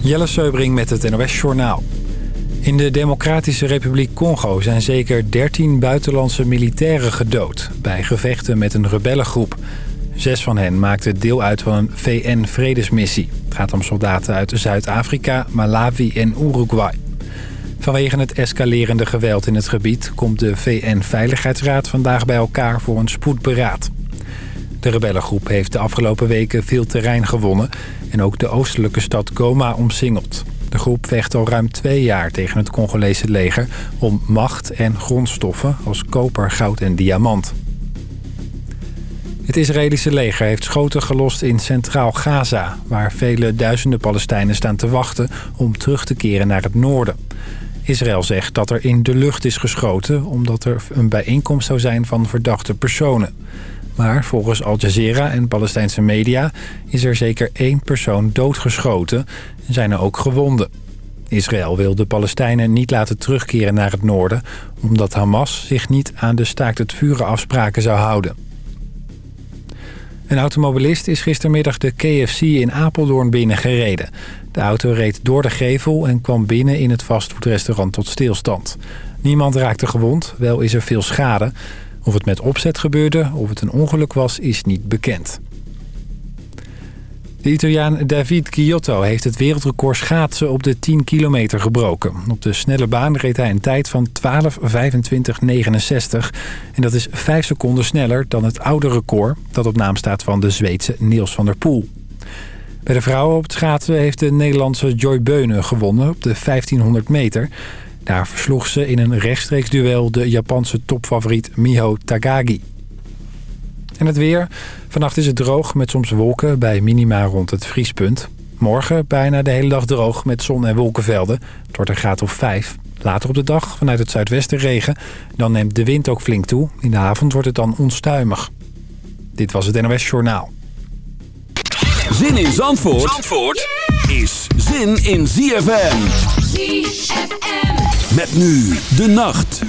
Jelle Seubring met het NOS Journaal. In de Democratische Republiek Congo zijn zeker 13 buitenlandse militairen gedood... bij gevechten met een rebellengroep. Zes van hen maakten deel uit van een VN-vredesmissie. Het gaat om soldaten uit Zuid-Afrika, Malawi en Uruguay. Vanwege het escalerende geweld in het gebied... komt de VN-veiligheidsraad vandaag bij elkaar voor een spoedberaad. De rebellengroep heeft de afgelopen weken veel terrein gewonnen... en ook de oostelijke stad Goma omsingeld. De groep vecht al ruim twee jaar tegen het Congolese leger... om macht en grondstoffen als koper, goud en diamant. Het Israëlische leger heeft schoten gelost in centraal Gaza... waar vele duizenden Palestijnen staan te wachten om terug te keren naar het noorden. Israël zegt dat er in de lucht is geschoten... omdat er een bijeenkomst zou zijn van verdachte personen. Maar volgens Al Jazeera en Palestijnse media is er zeker één persoon doodgeschoten en zijn er ook gewonden. Israël wil de Palestijnen niet laten terugkeren naar het noorden... omdat Hamas zich niet aan de staakt het vuren afspraken zou houden. Een automobilist is gistermiddag de KFC in Apeldoorn binnengereden. De auto reed door de gevel en kwam binnen in het fastfoodrestaurant tot stilstand. Niemand raakte gewond, wel is er veel schade. Of het met opzet gebeurde of het een ongeluk was, is niet bekend. De Italiaan David Chiotto heeft het wereldrecord schaatsen op de 10 kilometer gebroken. Op de snelle baan reed hij een tijd van 12.25.69. En dat is 5 seconden sneller dan het oude record... dat op naam staat van de Zweedse Niels van der Poel. Bij de vrouwen op het schaatsen heeft de Nederlandse Joy Beunen gewonnen op de 1500 meter. Daar versloeg ze in een rechtstreeks duel de Japanse topfavoriet Miho Takagi. En het weer. Vannacht is het droog met soms wolken bij minima rond het vriespunt. Morgen bijna de hele dag droog met zon- en wolkenvelden. Het wordt een graad of 5. Later op de dag vanuit het zuidwesten regen. Dan neemt de wind ook flink toe. In de avond wordt het dan onstuimig. Dit was het NOS Journaal. Zin in Zandvoort, Zandvoort is zin in ZFM. ZFM. Nu de nacht.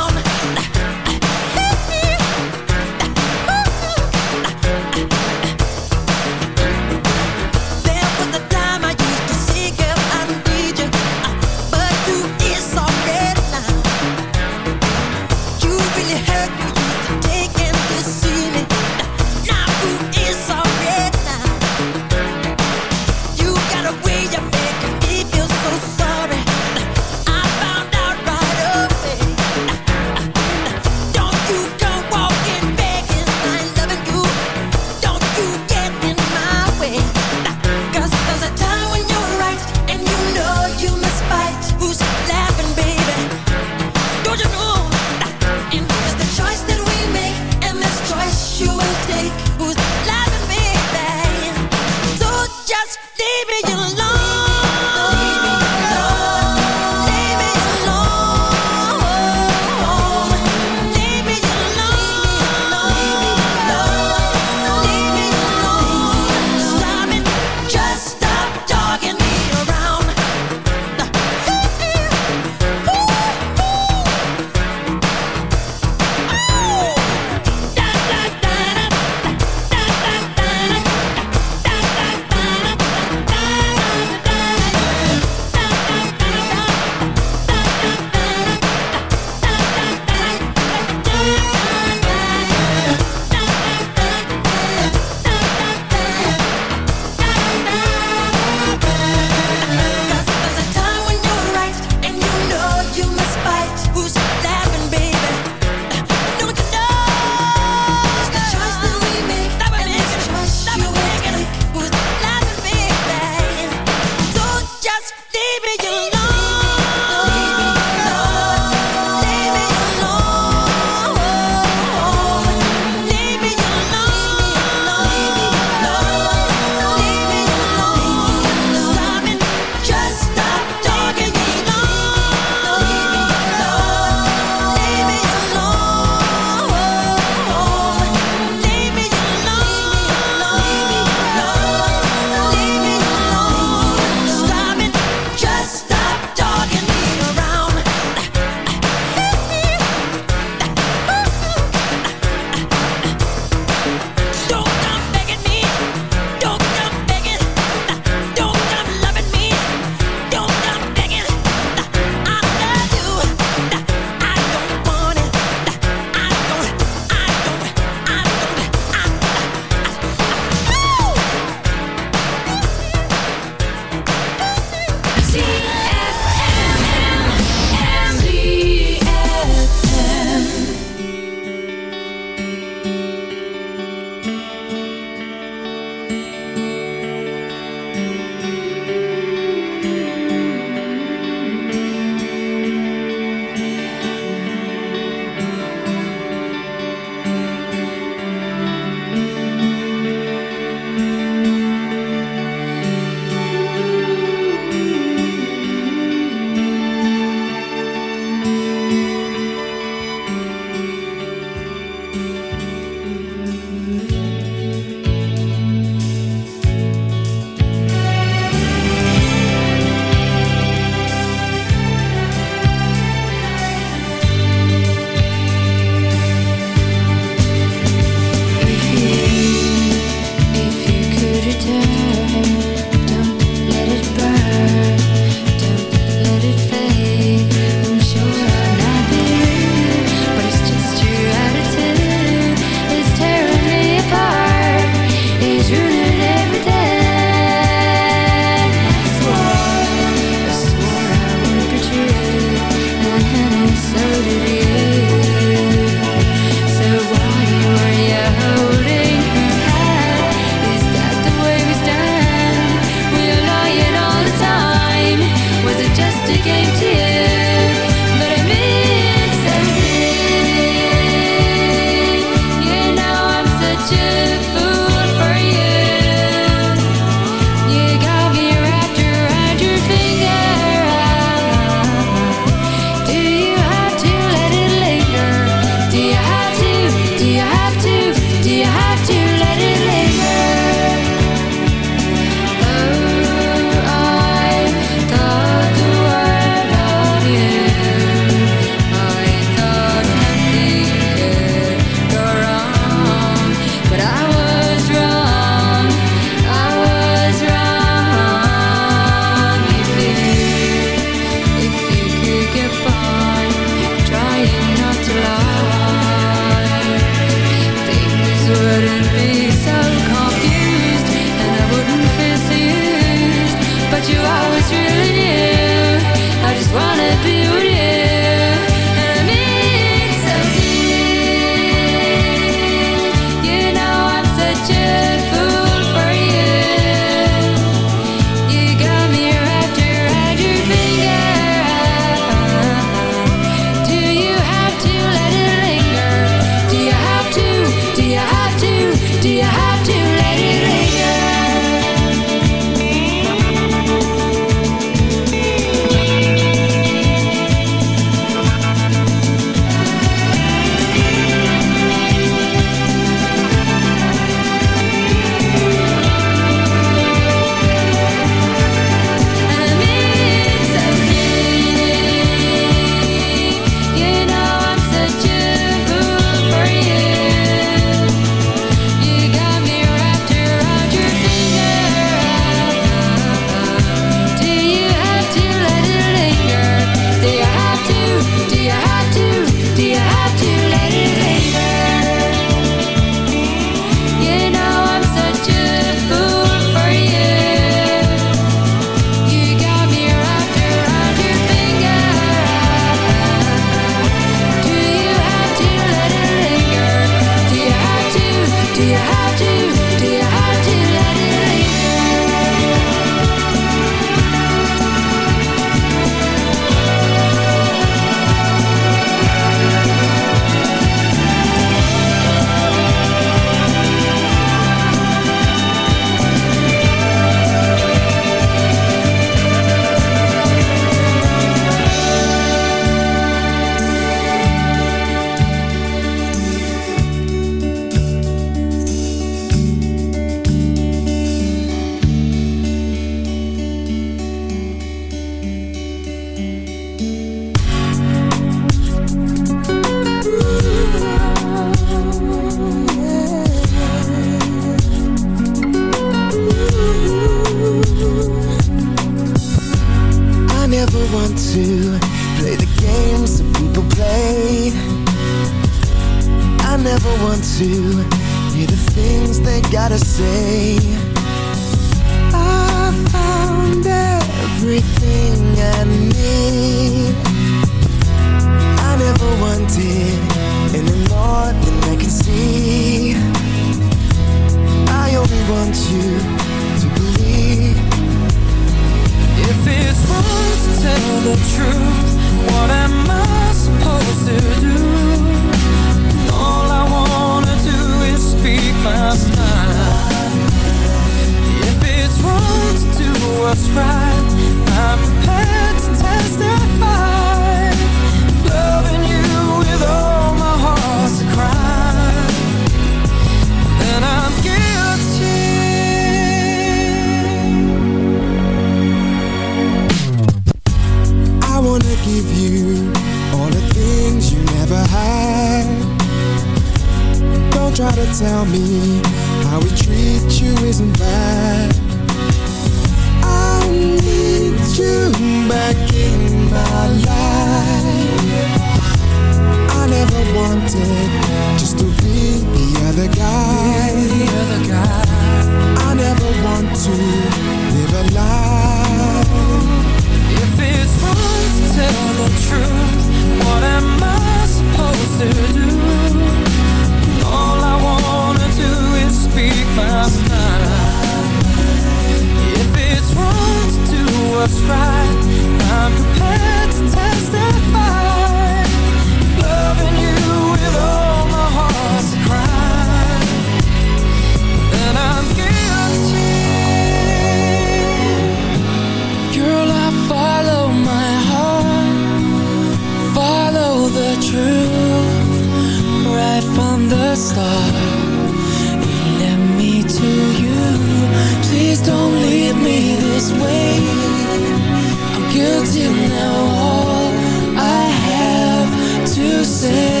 você.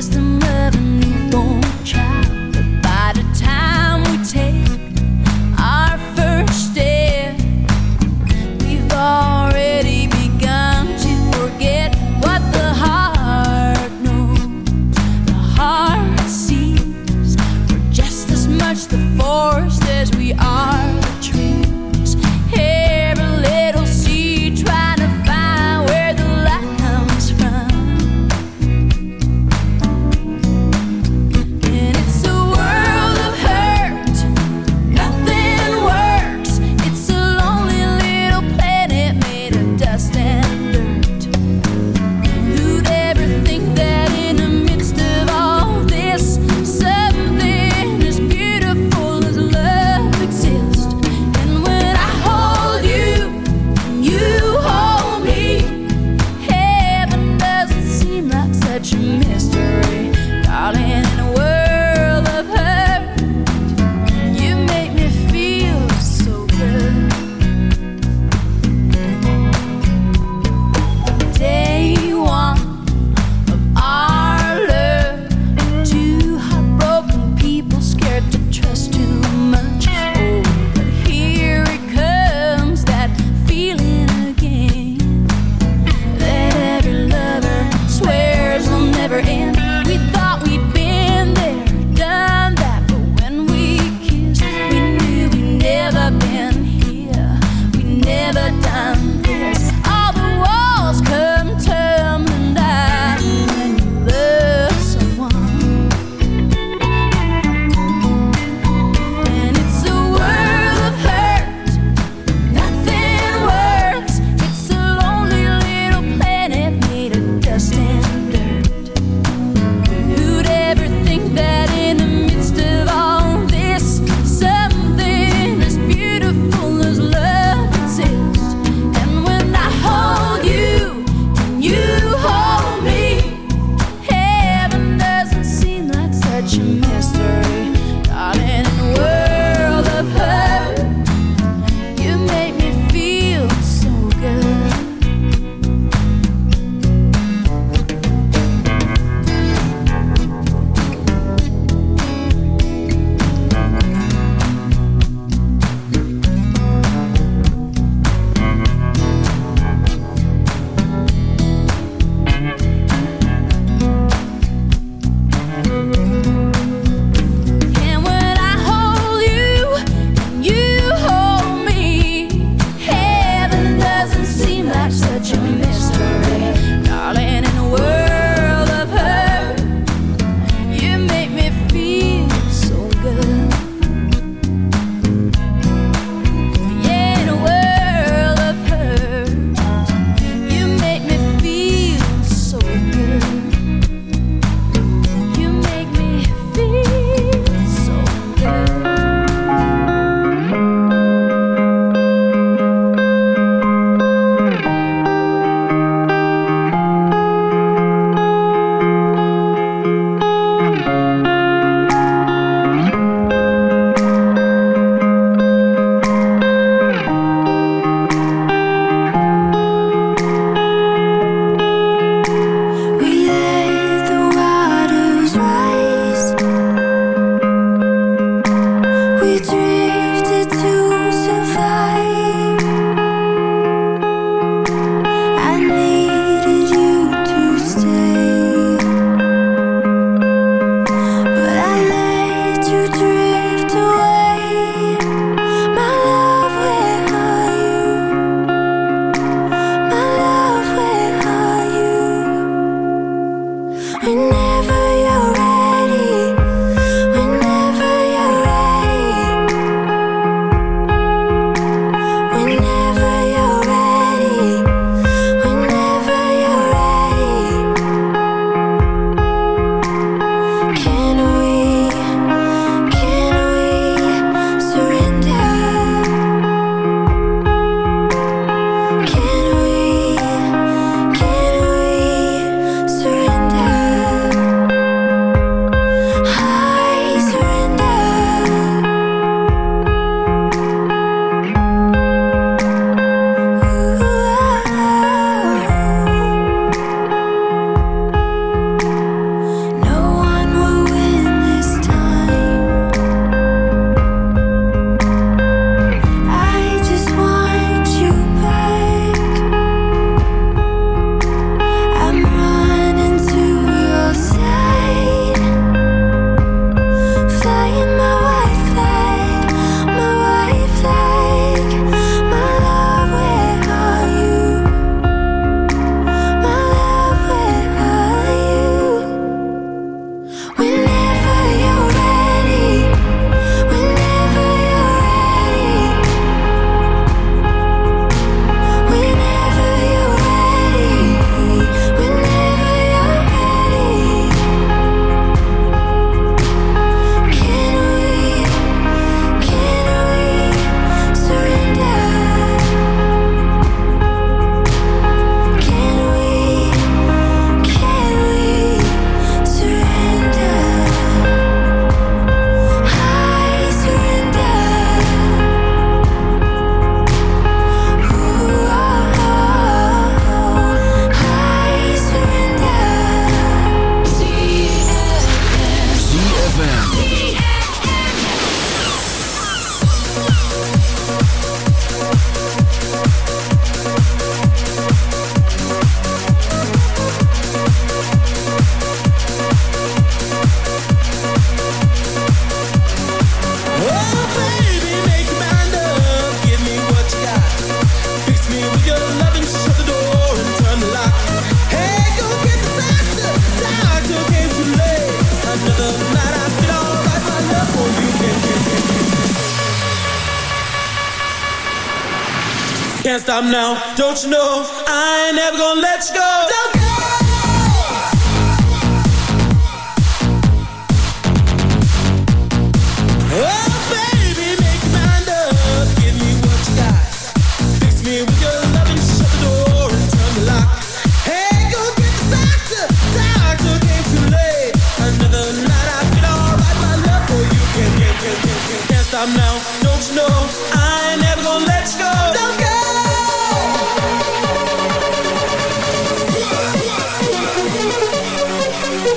wisdom don't you know?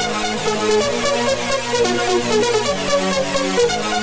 フフフフ。